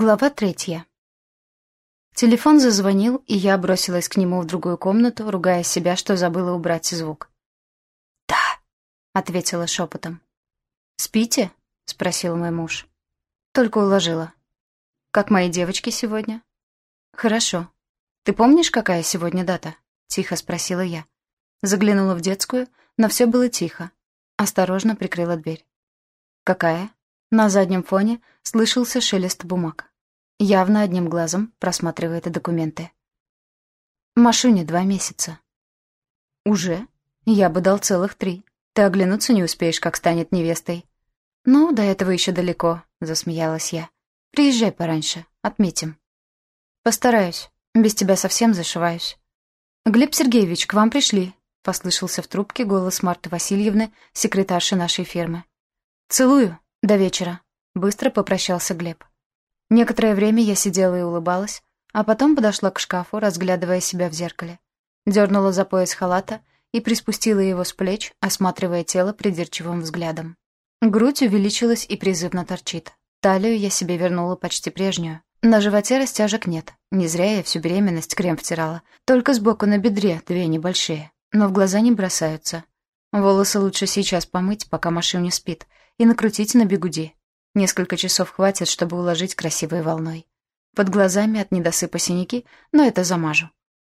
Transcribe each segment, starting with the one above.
Глава третья. Телефон зазвонил, и я бросилась к нему в другую комнату, ругая себя, что забыла убрать звук. «Да», — ответила шепотом. «Спите?» — спросил мой муж. «Только уложила». «Как мои девочки сегодня?» «Хорошо. Ты помнишь, какая сегодня дата?» — тихо спросила я. Заглянула в детскую, но все было тихо. Осторожно прикрыла дверь. «Какая?» На заднем фоне слышался шелест бумаг. Явно одним глазом просматривает документы. Машуне два месяца. «Уже? Я бы дал целых три. Ты оглянуться не успеешь, как станет невестой». «Ну, до этого еще далеко», — засмеялась я. «Приезжай пораньше, отметим». «Постараюсь. Без тебя совсем зашиваюсь». «Глеб Сергеевич, к вам пришли», — послышался в трубке голос Марты Васильевны, секретарши нашей фирмы. «Целую», «До вечера», — быстро попрощался Глеб. Некоторое время я сидела и улыбалась, а потом подошла к шкафу, разглядывая себя в зеркале. Дернула за пояс халата и приспустила его с плеч, осматривая тело придирчивым взглядом. Грудь увеличилась и призывно торчит. Талию я себе вернула почти прежнюю. На животе растяжек нет. Не зря я всю беременность крем втирала. Только сбоку на бедре две небольшие. Но в глаза не бросаются. Волосы лучше сейчас помыть, пока машина спит, и накрутить на бегуди. Несколько часов хватит, чтобы уложить красивой волной. Под глазами от недосыпа синяки, но это замажу.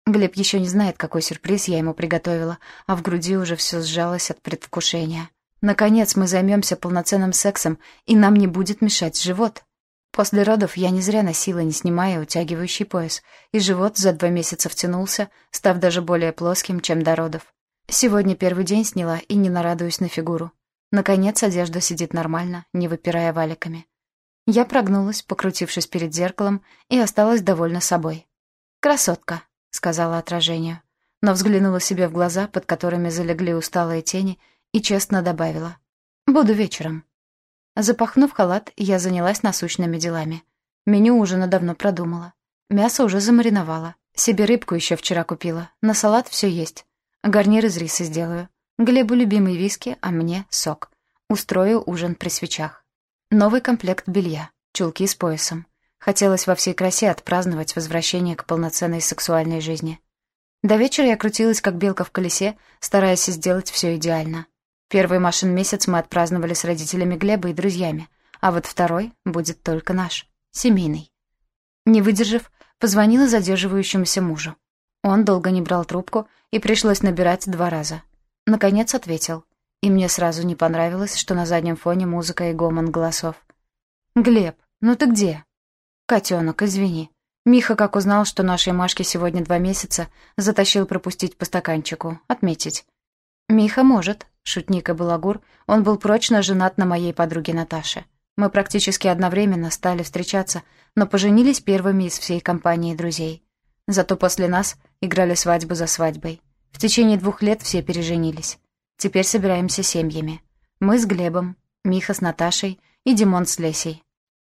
Глеб еще не знает, какой сюрприз я ему приготовила, а в груди уже все сжалось от предвкушения. Наконец мы займемся полноценным сексом, и нам не будет мешать живот. После родов я не зря носила, не снимая утягивающий пояс, и живот за два месяца втянулся, став даже более плоским, чем до родов. Сегодня первый день сняла и не нарадуюсь на фигуру. Наконец одежда сидит нормально, не выпирая валиками. Я прогнулась, покрутившись перед зеркалом, и осталась довольна собой. «Красотка», — сказала отражению, но взглянула себе в глаза, под которыми залегли усталые тени, и честно добавила. «Буду вечером». Запахнув халат, я занялась насущными делами. Меню ужина давно продумала. Мясо уже замариновала. Себе рыбку еще вчера купила. На салат все есть. Гарнир из риса сделаю. Глебу любимый виски, а мне — сок. Устрою ужин при свечах. Новый комплект белья, чулки с поясом. Хотелось во всей красе отпраздновать возвращение к полноценной сексуальной жизни. До вечера я крутилась, как белка в колесе, стараясь сделать все идеально. Первый Машин месяц мы отпраздновали с родителями Глеба и друзьями, а вот второй будет только наш, семейный. Не выдержав, позвонила задерживающемуся мужу. Он долго не брал трубку, и пришлось набирать два раза. Наконец ответил. И мне сразу не понравилось, что на заднем фоне музыка и гомон голосов. «Глеб, ну ты где?» «Котенок, извини. Миха, как узнал, что нашей Машке сегодня два месяца, затащил пропустить по стаканчику, отметить». «Миха может», — шутник и балагур, он был прочно женат на моей подруге Наташе. Мы практически одновременно стали встречаться, но поженились первыми из всей компании друзей. Зато после нас играли свадьбу за свадьбой. В течение двух лет все переженились. Теперь собираемся семьями. Мы с Глебом, Миха с Наташей и Димон с Лесей.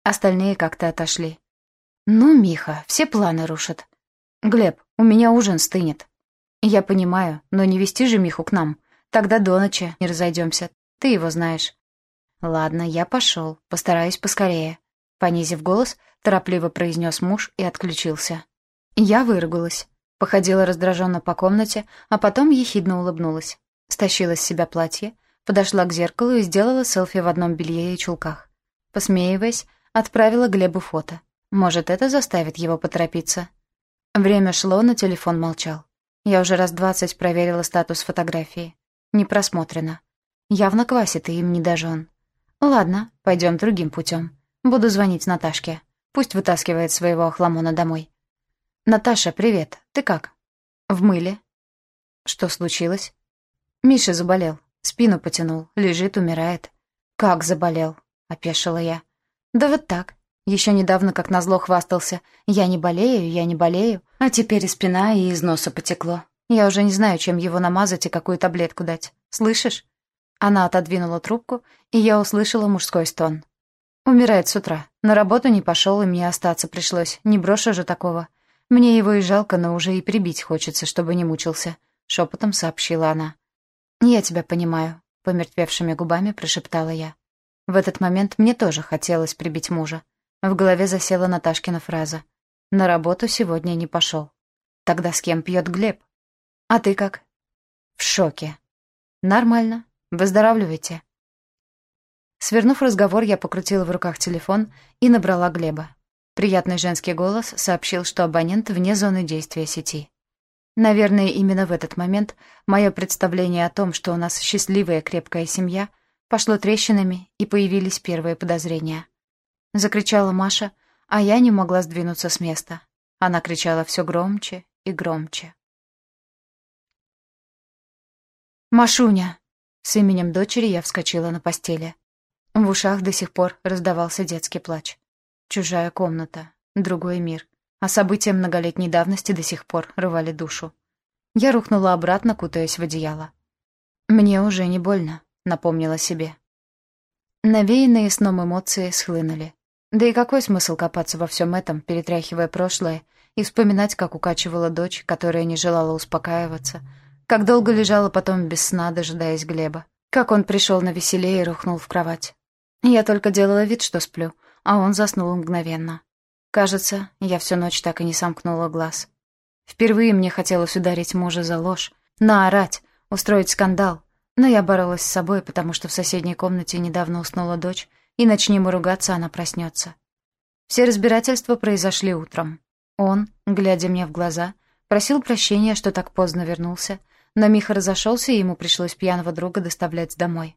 Остальные как-то отошли. «Ну, Миха, все планы рушат. Глеб, у меня ужин стынет». «Я понимаю, но не вести же Миху к нам. Тогда до ночи не разойдемся. Ты его знаешь». «Ладно, я пошел. Постараюсь поскорее». Понизив голос, торопливо произнес муж и отключился. Я выругалась. Походила раздраженно по комнате, а потом ехидно улыбнулась. Стащила с себя платье, подошла к зеркалу и сделала селфи в одном белье и чулках. Посмеиваясь, отправила Глебу фото. Может, это заставит его поторопиться. Время шло, но телефон молчал. Я уже раз двадцать проверила статус фотографии. Не просмотрено. Явно квасит и им не дожен. Ладно, пойдем другим путем. Буду звонить Наташке. Пусть вытаскивает своего охламона домой. «Наташа, привет. Ты как?» «В мыле». «Что случилось?» «Миша заболел. Спину потянул. Лежит, умирает». «Как заболел?» — опешила я. «Да вот так. Еще недавно, как назло, хвастался. Я не болею, я не болею. А теперь и спина, и из носа потекло. Я уже не знаю, чем его намазать и какую таблетку дать. Слышишь?» Она отодвинула трубку, и я услышала мужской стон. «Умирает с утра. На работу не пошел, и мне остаться пришлось. Не брошу же такого. Мне его и жалко, но уже и прибить хочется, чтобы не мучился», — шепотом сообщила она. «Я тебя понимаю», — помертвевшими губами прошептала я. В этот момент мне тоже хотелось прибить мужа. В голове засела Наташкина фраза. «На работу сегодня не пошел». Тогда с кем пьет Глеб? А ты как? В шоке. Нормально. Выздоравливайте. Свернув разговор, я покрутила в руках телефон и набрала Глеба. Приятный женский голос сообщил, что абонент вне зоны действия сети. Наверное, именно в этот момент мое представление о том, что у нас счастливая крепкая семья, пошло трещинами, и появились первые подозрения. Закричала Маша, а я не могла сдвинуться с места. Она кричала все громче и громче. «Машуня!» С именем дочери я вскочила на постели. В ушах до сих пор раздавался детский плач. Чужая комната, другой мир, а события многолетней давности до сих пор рвали душу. Я рухнула обратно, кутаясь в одеяло. «Мне уже не больно», — напомнила себе. Навеянные сном эмоции схлынули. Да и какой смысл копаться во всем этом, перетряхивая прошлое и вспоминать, как укачивала дочь, которая не желала успокаиваться, как долго лежала потом без сна, дожидаясь Глеба, как он пришел на веселее и рухнул в кровать. Я только делала вид, что сплю, а он заснул мгновенно. Кажется, я всю ночь так и не сомкнула глаз. Впервые мне хотелось ударить мужа за ложь, наорать, устроить скандал, но я боролась с собой, потому что в соседней комнате недавно уснула дочь, и начни мы ругаться, она проснется. Все разбирательства произошли утром. Он, глядя мне в глаза, просил прощения, что так поздно вернулся, но Миха разошелся, и ему пришлось пьяного друга доставлять домой.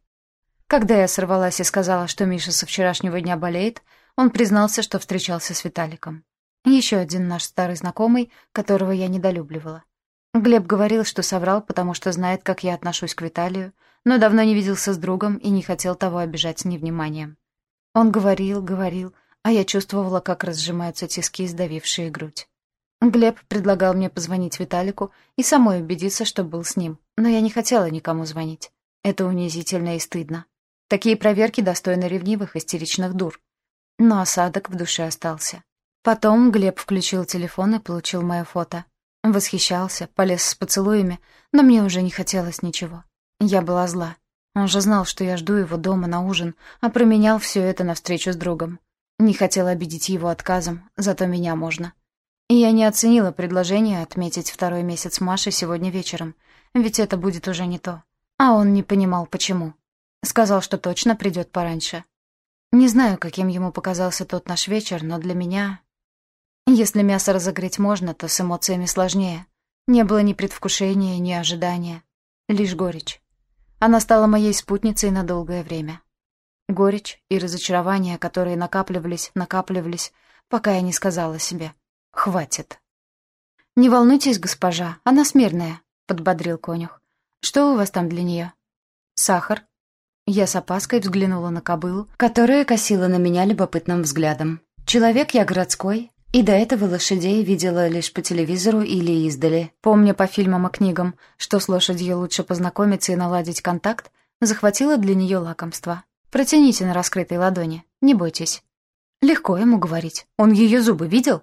Когда я сорвалась и сказала, что Миша со вчерашнего дня болеет, он признался, что встречался с Виталиком. Еще один наш старый знакомый, которого я недолюбливала. Глеб говорил, что соврал, потому что знает, как я отношусь к Виталию, но давно не виделся с другом и не хотел того обижать невниманием. Он говорил, говорил, а я чувствовала, как разжимаются тиски, сдавившие грудь. Глеб предлагал мне позвонить Виталику и самой убедиться, что был с ним, но я не хотела никому звонить. Это унизительно и стыдно. Такие проверки достойны ревнивых, истеричных дур. Но осадок в душе остался. Потом Глеб включил телефон и получил мое фото. Восхищался, полез с поцелуями, но мне уже не хотелось ничего. Я была зла. Он же знал, что я жду его дома на ужин, а променял все это на встречу с другом. Не хотела обидеть его отказом, зато меня можно. И я не оценила предложение отметить второй месяц Маши сегодня вечером, ведь это будет уже не то. А он не понимал, почему. Сказал, что точно придет пораньше. Не знаю, каким ему показался тот наш вечер, но для меня... Если мясо разогреть можно, то с эмоциями сложнее. Не было ни предвкушения, ни ожидания. Лишь горечь. Она стала моей спутницей на долгое время. Горечь и разочарование, которые накапливались, накапливались, пока я не сказала себе «хватит». «Не волнуйтесь, госпожа, она смирная», — подбодрил конюх. «Что у вас там для нее?» «Сахар». Я с опаской взглянула на кобылу, которая косила на меня любопытным взглядом. Человек я городской, и до этого лошадей видела лишь по телевизору или издали. Помня по фильмам и книгам, что с лошадью лучше познакомиться и наладить контакт, захватила для нее лакомство. Протяните на раскрытой ладони, не бойтесь. Легко ему говорить. Он ее зубы видел?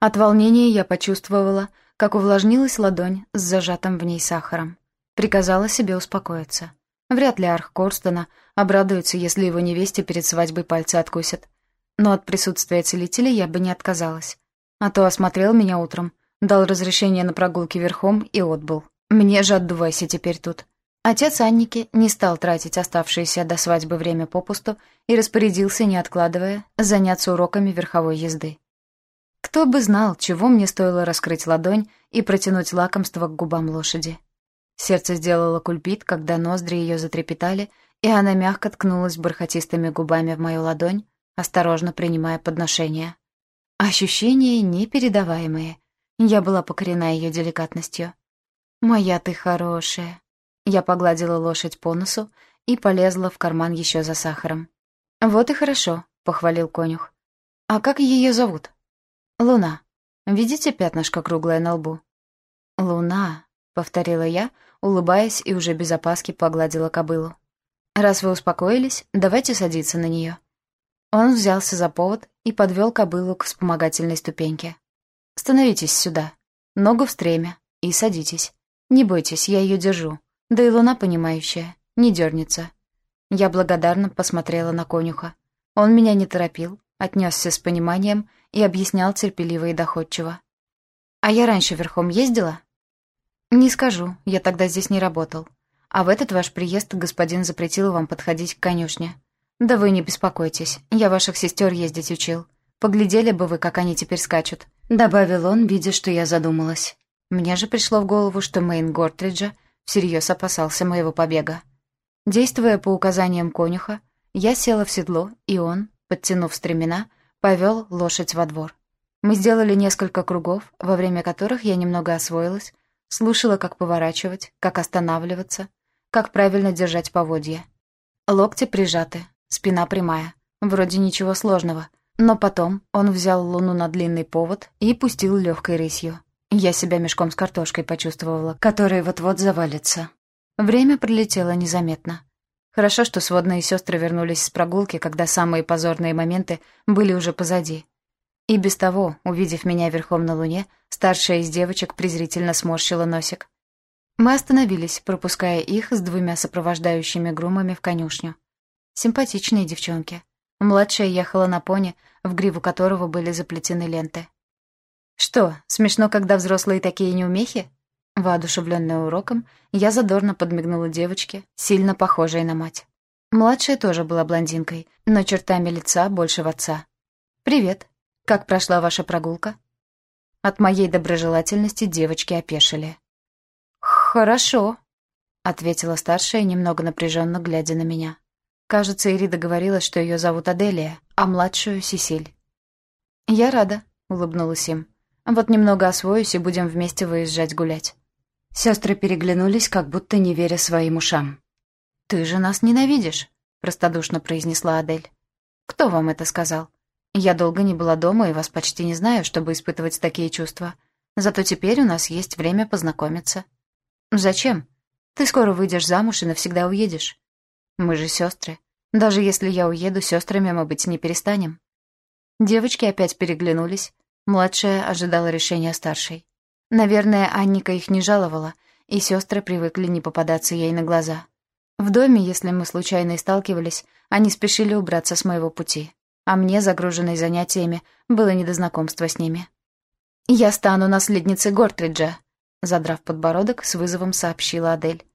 От волнения я почувствовала, как увлажнилась ладонь с зажатым в ней сахаром. Приказала себе успокоиться. Вряд ли Арх Корстона обрадуется, если его невесте перед свадьбой пальцы откусят. Но от присутствия целителя я бы не отказалась. А то осмотрел меня утром, дал разрешение на прогулки верхом и отбыл. Мне же отдувайся теперь тут. Отец Анники не стал тратить оставшееся до свадьбы время попусту и распорядился, не откладывая, заняться уроками верховой езды. Кто бы знал, чего мне стоило раскрыть ладонь и протянуть лакомство к губам лошади. Сердце сделало кульбит, когда ноздри ее затрепетали, и она мягко ткнулась бархатистыми губами в мою ладонь, осторожно принимая подношение. Ощущения непередаваемые. Я была покорена ее деликатностью. «Моя ты хорошая», я погладила лошадь по носу и полезла в карман еще за сахаром. «Вот и хорошо», — похвалил конюх. «А как ее зовут?» «Луна. Видите пятнышко круглое на лбу?» «Луна», — повторила я, улыбаясь и уже без опаски погладила кобылу. «Раз вы успокоились, давайте садиться на нее». Он взялся за повод и подвел кобылу к вспомогательной ступеньке. «Становитесь сюда, ногу в стремя, и садитесь. Не бойтесь, я ее держу. Да и луна понимающая, не дернется. Я благодарно посмотрела на конюха. Он меня не торопил, отнесся с пониманием и объяснял терпеливо и доходчиво. «А я раньше верхом ездила?» «Не скажу, я тогда здесь не работал. А в этот ваш приезд господин запретил вам подходить к конюшне. Да вы не беспокойтесь, я ваших сестер ездить учил. Поглядели бы вы, как они теперь скачут», — добавил он, видя, что я задумалась. Мне же пришло в голову, что Мэйн Гортриджа всерьез опасался моего побега. Действуя по указаниям конюха, я села в седло, и он, подтянув стремена, повел лошадь во двор. Мы сделали несколько кругов, во время которых я немного освоилась, слушала, как поворачивать, как останавливаться, как правильно держать поводья. Локти прижаты, спина прямая. Вроде ничего сложного. Но потом он взял луну на длинный повод и пустил легкой рысью. Я себя мешком с картошкой почувствовала, который вот-вот завалится. Время пролетело незаметно. Хорошо, что сводные сестры вернулись с прогулки, когда самые позорные моменты были уже позади. И без того, увидев меня верхом на луне, старшая из девочек презрительно сморщила носик. Мы остановились, пропуская их с двумя сопровождающими грумами в конюшню. Симпатичные девчонки. Младшая ехала на пони, в гриву которого были заплетены ленты. «Что, смешно, когда взрослые такие неумехи?» Воодушевленная уроком, я задорно подмигнула девочке, сильно похожей на мать. Младшая тоже была блондинкой, но чертами лица больше в отца. «Привет. Как прошла ваша прогулка?» От моей доброжелательности девочки опешили. «Хорошо», — ответила старшая, немного напряженно глядя на меня. Кажется, Ирида говорила, что ее зовут Аделия, а младшую — Сесиль. «Я рада», — улыбнулась им. Вот немного освоюсь и будем вместе выезжать гулять». Сестры переглянулись, как будто не веря своим ушам. «Ты же нас ненавидишь», — простодушно произнесла Адель. «Кто вам это сказал? Я долго не была дома и вас почти не знаю, чтобы испытывать такие чувства. Зато теперь у нас есть время познакомиться». «Зачем? Ты скоро выйдешь замуж и навсегда уедешь. Мы же сестры. Даже если я уеду, сестрами мы быть не перестанем». Девочки опять переглянулись, Младшая ожидала решения старшей. Наверное, Анника их не жаловала, и сестры привыкли не попадаться ей на глаза. В доме, если мы случайно и сталкивались, они спешили убраться с моего пути. А мне, загруженной занятиями, было не до знакомства с ними. «Я стану наследницей Гортриджа», — задрав подбородок, с вызовом сообщила Адель.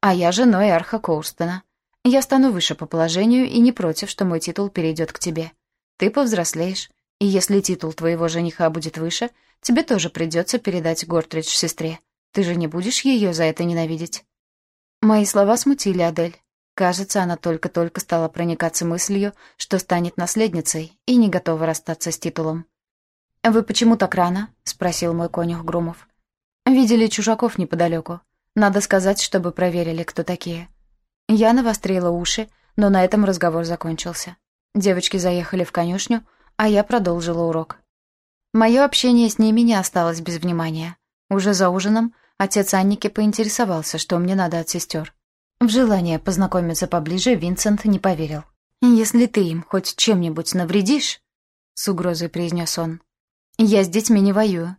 «А я женой Арха Коурстона. Я стану выше по положению и не против, что мой титул перейдет к тебе. Ты повзрослеешь, и если титул твоего жениха будет выше, тебе тоже придется передать Гортридж сестре. Ты же не будешь ее за это ненавидеть?» Мои слова смутили Адель. Кажется, она только-только стала проникаться мыслью, что станет наследницей и не готова расстаться с титулом. «Вы почему так рано?» — спросил мой конюх Грумов. «Видели чужаков неподалеку. Надо сказать, чтобы проверили, кто такие». Я навострила уши, но на этом разговор закончился. Девочки заехали в конюшню, а я продолжила урок. Мое общение с ними не осталось без внимания. Уже за ужином отец Анники поинтересовался, что мне надо от сестер. В желание познакомиться поближе Винсент не поверил. «Если ты им хоть чем-нибудь навредишь», — с угрозой произнес он, — «я с детьми не воюю.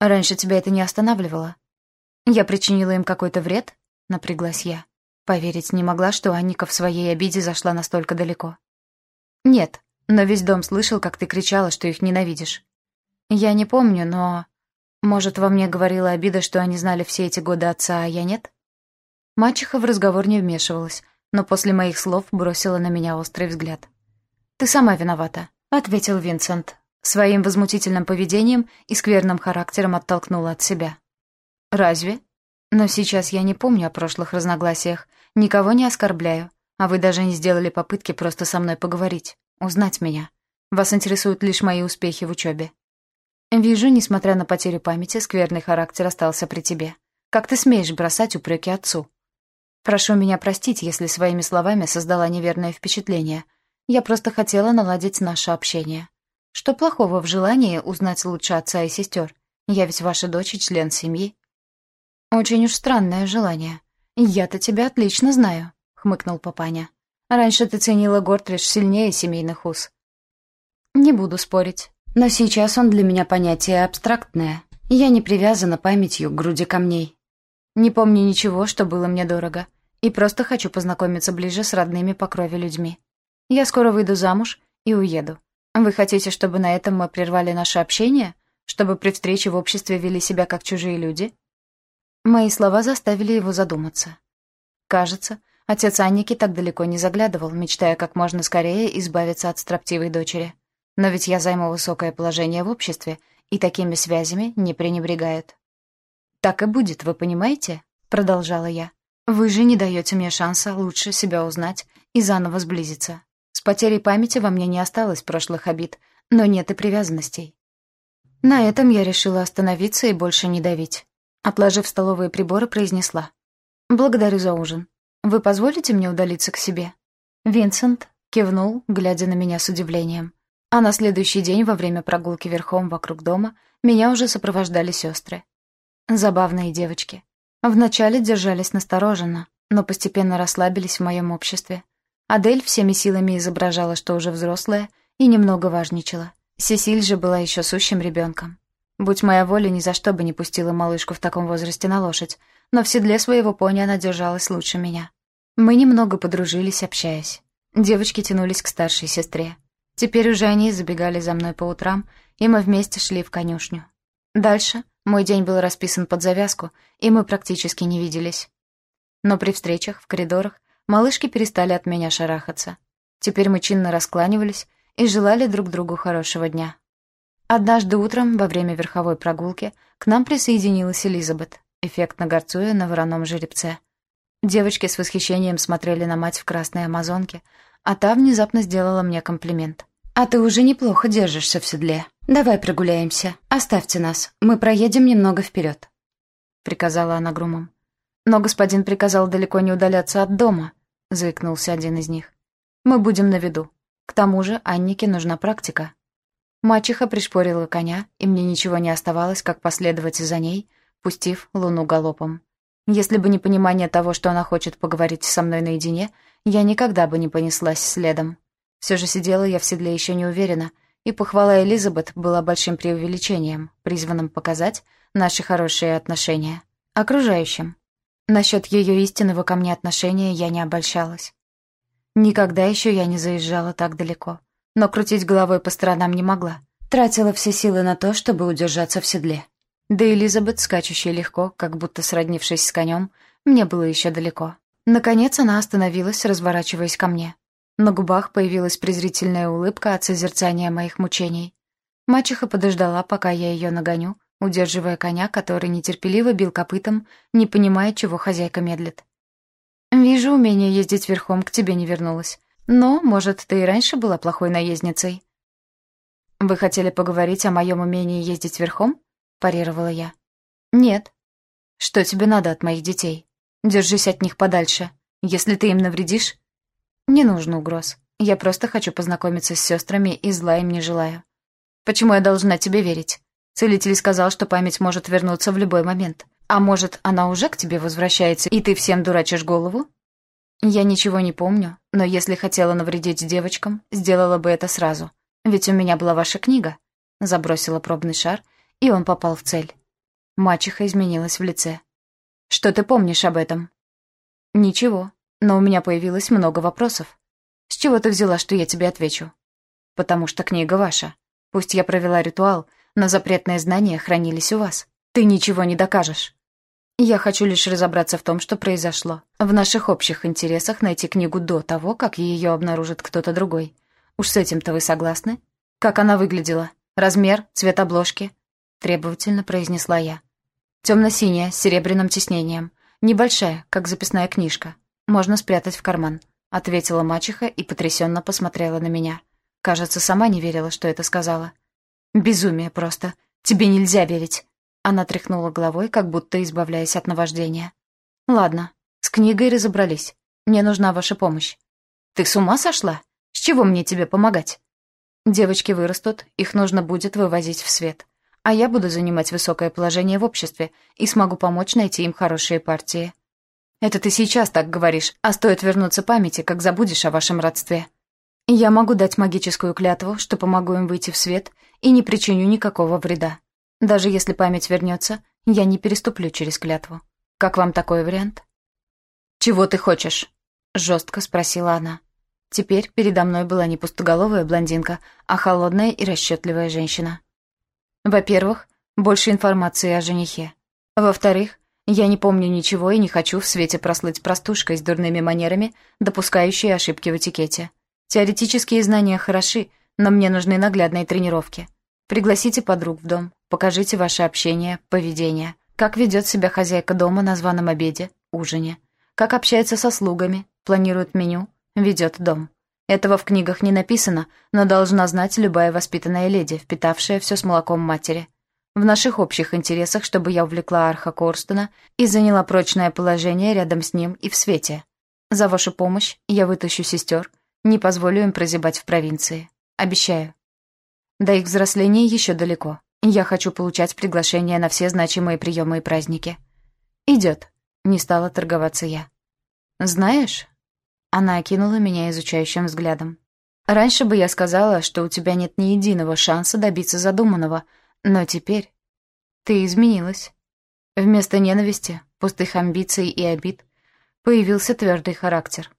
Раньше тебя это не останавливало. Я причинила им какой-то вред?» — напряглась я. Поверить не могла, что Анника в своей обиде зашла настолько далеко. «Нет, но весь дом слышал, как ты кричала, что их ненавидишь. Я не помню, но... Может, во мне говорила обида, что они знали все эти годы отца, а я нет? Мачеха в разговор не вмешивалась, но после моих слов бросила на меня острый взгляд. «Ты сама виновата», — ответил Винсент. Своим возмутительным поведением и скверным характером оттолкнула от себя. «Разве? Но сейчас я не помню о прошлых разногласиях, никого не оскорбляю, а вы даже не сделали попытки просто со мной поговорить узнать меня. Вас интересуют лишь мои успехи в учебе. Вижу, несмотря на потерю памяти, скверный характер остался при тебе. Как ты смеешь бросать упреки отцу? Прошу меня простить, если своими словами создала неверное впечатление. Я просто хотела наладить наше общение. Что плохого в желании узнать лучше отца и сестер? Я ведь ваша дочь и член семьи. Очень уж странное желание. Я-то тебя отлично знаю, хмыкнул папаня. Раньше ты ценила Гортридж сильнее семейных уз. Не буду спорить. Но сейчас он для меня понятие абстрактное. Я не привязана памятью к груди камней. Не помню ничего, что было мне дорого. И просто хочу познакомиться ближе с родными по крови людьми. Я скоро выйду замуж и уеду. Вы хотите, чтобы на этом мы прервали наше общение? Чтобы при встрече в обществе вели себя как чужие люди?» Мои слова заставили его задуматься. Кажется, отец Анники так далеко не заглядывал, мечтая как можно скорее избавиться от строптивой дочери. Но ведь я займу высокое положение в обществе, и такими связями не пренебрегают. «Так и будет, вы понимаете?» — продолжала я. «Вы же не даете мне шанса лучше себя узнать и заново сблизиться. С потерей памяти во мне не осталось прошлых обид, но нет и привязанностей». На этом я решила остановиться и больше не давить. Отложив столовые приборы, произнесла. «Благодарю за ужин. Вы позволите мне удалиться к себе?» Винсент кивнул, глядя на меня с удивлением. А на следующий день, во время прогулки верхом вокруг дома, меня уже сопровождали сестры. Забавные девочки. Вначале держались настороженно, но постепенно расслабились в моем обществе. Адель всеми силами изображала, что уже взрослая, и немного важничала. Сесиль же была еще сущим ребенком. Будь моя воля, ни за что бы не пустила малышку в таком возрасте на лошадь, но в седле своего пони она держалась лучше меня. Мы немного подружились, общаясь. Девочки тянулись к старшей сестре. Теперь уже они забегали за мной по утрам, и мы вместе шли в конюшню. Дальше мой день был расписан под завязку, и мы практически не виделись. Но при встречах в коридорах малышки перестали от меня шарахаться. Теперь мы чинно раскланивались и желали друг другу хорошего дня. Однажды утром, во время верховой прогулки, к нам присоединилась Элизабет, эффектно горцуя на вороном жеребце. Девочки с восхищением смотрели на мать в красной амазонке, а та внезапно сделала мне комплимент. «А ты уже неплохо держишься в седле. Давай прогуляемся. Оставьте нас. Мы проедем немного вперед», — приказала она грумом. «Но господин приказал далеко не удаляться от дома», — заикнулся один из них. «Мы будем на виду. К тому же Аннике нужна практика». Мачеха пришпорила коня, и мне ничего не оставалось, как последовать за ней, пустив луну галопом. Если бы не понимание того, что она хочет поговорить со мной наедине, я никогда бы не понеслась следом. Все же сидела я в седле еще не уверена, и похвала Элизабет была большим преувеличением, призванным показать наши хорошие отношения. Окружающим. Насчет ее истинного ко мне отношения я не обольщалась. Никогда еще я не заезжала так далеко, но крутить головой по сторонам не могла. Тратила все силы на то, чтобы удержаться в седле. Да Элизабет, скачущая легко, как будто сроднившись с конем, мне было еще далеко. Наконец она остановилась, разворачиваясь ко мне. На губах появилась презрительная улыбка от созерцания моих мучений. Мачеха подождала, пока я ее нагоню, удерживая коня, который нетерпеливо бил копытом, не понимая, чего хозяйка медлит. «Вижу, умение ездить верхом к тебе не вернулось. Но, может, ты и раньше была плохой наездницей?» «Вы хотели поговорить о моем умении ездить верхом?» — парировала я. «Нет». «Что тебе надо от моих детей?» Держись от них подальше. Если ты им навредишь... Не нужно угроз. Я просто хочу познакомиться с сестрами и зла им не желаю. Почему я должна тебе верить? Целитель сказал, что память может вернуться в любой момент. А может, она уже к тебе возвращается, и ты всем дурачишь голову? Я ничего не помню, но если хотела навредить девочкам, сделала бы это сразу. Ведь у меня была ваша книга. Забросила пробный шар, и он попал в цель. Мачеха изменилась в лице. Что ты помнишь об этом?» «Ничего, но у меня появилось много вопросов. С чего ты взяла, что я тебе отвечу?» «Потому что книга ваша. Пусть я провела ритуал, но запретные знания хранились у вас. Ты ничего не докажешь. Я хочу лишь разобраться в том, что произошло. В наших общих интересах найти книгу до того, как ее обнаружит кто-то другой. Уж с этим-то вы согласны? Как она выглядела? Размер, цвет обложки?» Требовательно произнесла я. Темно-синяя, с серебряным тиснением. Небольшая, как записная книжка. Можно спрятать в карман», — ответила мачеха и потрясенно посмотрела на меня. Кажется, сама не верила, что это сказала. «Безумие просто. Тебе нельзя верить». Она тряхнула головой, как будто избавляясь от наваждения. «Ладно, с книгой разобрались. Мне нужна ваша помощь». «Ты с ума сошла? С чего мне тебе помогать?» «Девочки вырастут, их нужно будет вывозить в свет а я буду занимать высокое положение в обществе и смогу помочь найти им хорошие партии. Это ты сейчас так говоришь, а стоит вернуться памяти, как забудешь о вашем родстве. Я могу дать магическую клятву, что помогу им выйти в свет и не причиню никакого вреда. Даже если память вернется, я не переступлю через клятву. Как вам такой вариант? «Чего ты хочешь?» — жестко спросила она. Теперь передо мной была не пустоголовая блондинка, а холодная и расчетливая женщина. Во-первых, больше информации о женихе. Во-вторых, я не помню ничего и не хочу в свете прослыть простушкой с дурными манерами, допускающей ошибки в этикете. Теоретические знания хороши, но мне нужны наглядные тренировки. Пригласите подруг в дом, покажите ваше общение, поведение. Как ведет себя хозяйка дома на званом обеде, ужине. Как общается со слугами, планирует меню, ведет дом. Этого в книгах не написано, но должна знать любая воспитанная леди, впитавшая все с молоком матери. В наших общих интересах, чтобы я увлекла Арха Корстона и заняла прочное положение рядом с ним и в свете. За вашу помощь я вытащу сестер, не позволю им прозябать в провинции. Обещаю. До их взросления еще далеко. Я хочу получать приглашения на все значимые приемы и праздники. Идет. Не стала торговаться я. Знаешь? Она окинула меня изучающим взглядом. Раньше бы я сказала, что у тебя нет ни единого шанса добиться задуманного — но теперь ты изменилась. Вместо ненависти, пустых амбиций и обид появился твердый характер.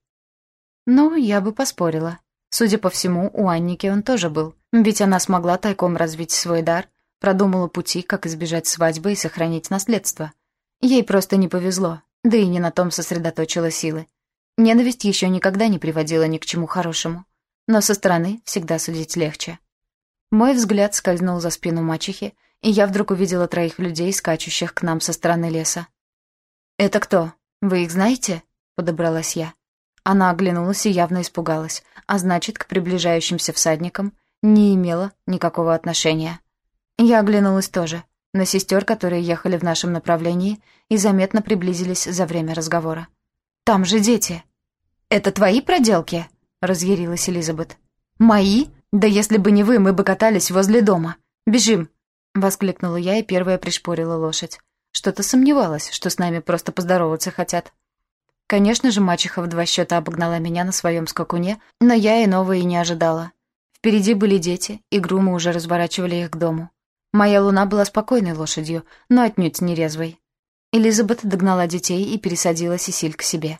Ну, я бы поспорила. Судя по всему, у Анники он тоже был, ведь она смогла тайком развить свой дар, продумала пути, как избежать свадьбы и сохранить наследство. Ей просто не повезло, да и не на том сосредоточила силы. Ненависть еще никогда не приводила ни к чему хорошему. Но со стороны всегда судить легче. Мой взгляд скользнул за спину мачехи, и я вдруг увидела троих людей, скачущих к нам со стороны леса. «Это кто? Вы их знаете?» — подобралась я. Она оглянулась и явно испугалась, а значит, к приближающимся всадникам не имела никакого отношения. Я оглянулась тоже, на сестер, которые ехали в нашем направлении и заметно приблизились за время разговора. «Там же дети!» «Это твои проделки?» — разъярилась Элизабет. «Мои?» «Да если бы не вы, мы бы катались возле дома. Бежим!» — воскликнула я и первая пришпорила лошадь. Что-то сомневалась, что с нами просто поздороваться хотят. Конечно же, мачеха в два счета обогнала меня на своем скакуне, но я иного и не ожидала. Впереди были дети, и грумы уже разворачивали их к дому. Моя луна была спокойной лошадью, но отнюдь не резвой. Элизабет догнала детей и пересадила Сесиль к себе.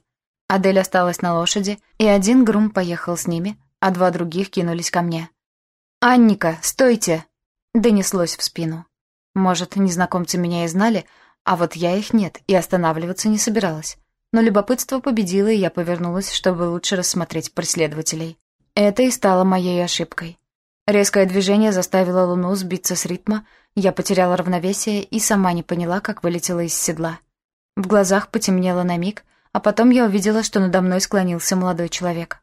Адель осталась на лошади, и один грум поехал с ними, а два других кинулись ко мне. «Анника, стойте!» — донеслось в спину. Может, незнакомцы меня и знали, а вот я их нет и останавливаться не собиралась. Но любопытство победило, и я повернулась, чтобы лучше рассмотреть преследователей. Это и стало моей ошибкой. Резкое движение заставило Луну сбиться с ритма, я потеряла равновесие и сама не поняла, как вылетела из седла. В глазах потемнело на миг, а потом я увидела, что надо мной склонился молодой человек.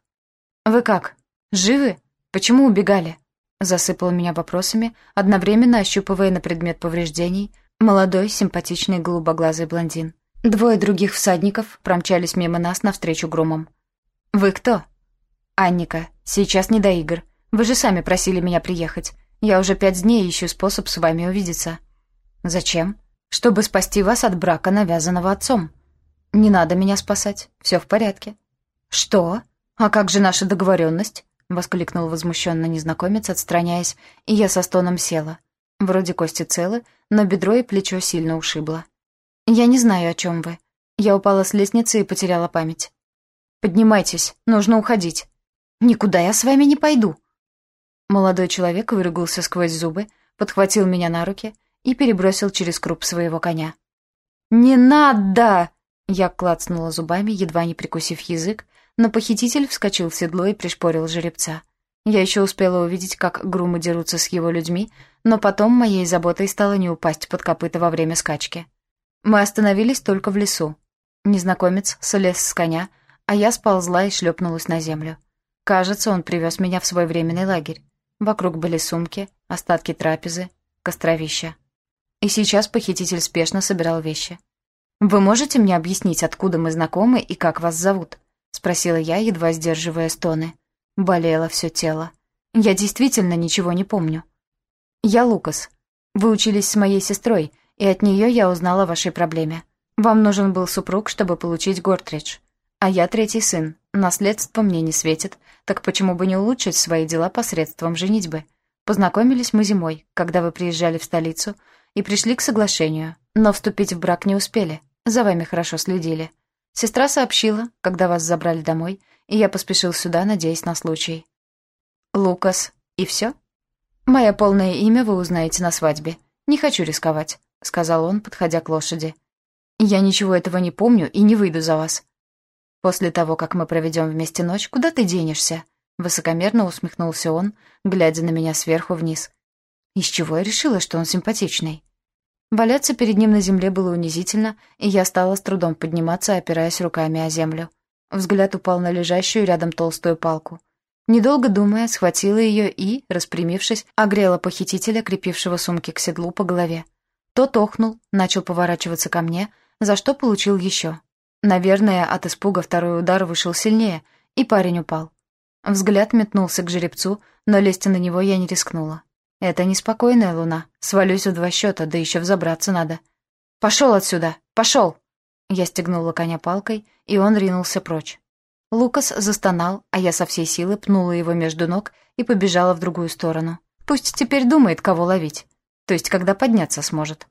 «Вы как?» «Живы? Почему убегали?» Засыпал меня вопросами, одновременно ощупывая на предмет повреждений молодой, симпатичный голубоглазый блондин. Двое других всадников промчались мимо нас навстречу громом. «Вы кто?» «Анника, сейчас не до игр. Вы же сами просили меня приехать. Я уже пять дней ищу способ с вами увидеться». «Зачем?» «Чтобы спасти вас от брака, навязанного отцом». «Не надо меня спасать. Все в порядке». «Что? А как же наша договоренность?» — воскликнул возмущенно незнакомец, отстраняясь, и я со стоном села. Вроде кости целы, но бедро и плечо сильно ушибло. «Я не знаю, о чем вы. Я упала с лестницы и потеряла память». «Поднимайтесь, нужно уходить». «Никуда я с вами не пойду». Молодой человек выругался сквозь зубы, подхватил меня на руки и перебросил через круп своего коня. «Не надо!» Я клацнула зубами, едва не прикусив язык, но похититель вскочил в седло и пришпорил жеребца. Я еще успела увидеть, как грумы дерутся с его людьми, но потом моей заботой стало не упасть под копыта во время скачки. Мы остановились только в лесу. Незнакомец слез с коня, а я сползла и шлепнулась на землю. Кажется, он привез меня в свой временный лагерь. Вокруг были сумки, остатки трапезы, костровища. И сейчас похититель спешно собирал вещи. «Вы можете мне объяснить, откуда мы знакомы и как вас зовут?» — спросила я, едва сдерживая стоны. Болело все тело. Я действительно ничего не помню. «Я Лукас. Вы учились с моей сестрой, и от нее я узнала о вашей проблеме. Вам нужен был супруг, чтобы получить Гортридж. А я третий сын. Наследство мне не светит, так почему бы не улучшить свои дела посредством женитьбы? Познакомились мы зимой, когда вы приезжали в столицу, и пришли к соглашению, но вступить в брак не успели. За вами хорошо следили. Сестра сообщила, когда вас забрали домой, и я поспешил сюда, надеясь на случай. Лукас. И все? Мое полное имя вы узнаете на свадьбе. Не хочу рисковать, сказал он, подходя к лошади. Я ничего этого не помню и не выйду за вас. После того, как мы проведем вместе ночь, куда ты денешься? Высокомерно усмехнулся он, глядя на меня сверху вниз. Из чего я решила, что он симпатичный? Валяться перед ним на земле было унизительно, и я стала с трудом подниматься, опираясь руками о землю. Взгляд упал на лежащую рядом толстую палку. Недолго думая, схватила ее и, распрямившись, огрела похитителя, крепившего сумки к седлу по голове. Тот охнул, начал поворачиваться ко мне, за что получил еще. Наверное, от испуга второй удар вышел сильнее, и парень упал. Взгляд метнулся к жеребцу, но лезть на него я не рискнула. Это неспокойная луна. Свалюсь в два счета, да еще взобраться надо. «Пошел отсюда! Пошел!» Я стегнула коня палкой, и он ринулся прочь. Лукас застонал, а я со всей силы пнула его между ног и побежала в другую сторону. Пусть теперь думает, кого ловить. То есть, когда подняться сможет.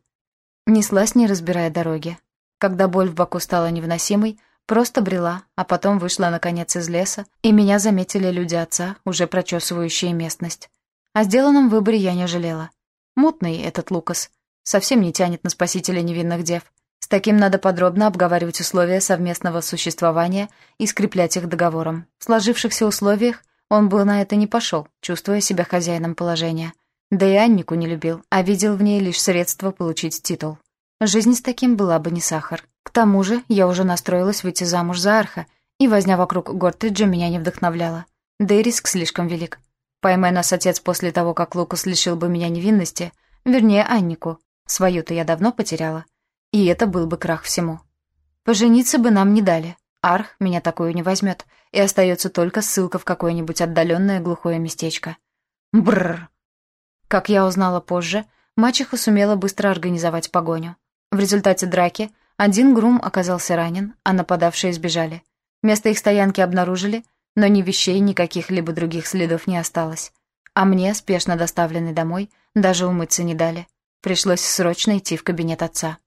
Неслась, не разбирая дороги. Когда боль в боку стала невыносимой, просто брела, а потом вышла, наконец, из леса, и меня заметили люди отца, уже прочесывающие местность. О сделанном выборе я не жалела. Мутный этот Лукас. Совсем не тянет на спасителя невинных дев. С таким надо подробно обговаривать условия совместного существования и скреплять их договором. В сложившихся условиях он бы на это не пошел, чувствуя себя хозяином положения. Да и Аннику не любил, а видел в ней лишь средство получить титул. Жизнь с таким была бы не сахар. К тому же я уже настроилась выйти замуж за Арха, и возня вокруг Гортриджа меня не вдохновляла. Да и риск слишком велик. Поймай нас отец после того, как Лукас лишил бы меня невинности, вернее, Аннику. Свою-то я давно потеряла. И это был бы крах всему. Пожениться бы нам не дали. Арх меня такую не возьмет, и остается только ссылка в какое-нибудь отдаленное глухое местечко. Бррр. Как я узнала позже, мачеха сумела быстро организовать погоню. В результате драки один грум оказался ранен, а нападавшие сбежали. Место их стоянки обнаружили, но ни вещей, ни каких-либо других следов не осталось. А мне, спешно доставленный домой, даже умыться не дали. Пришлось срочно идти в кабинет отца.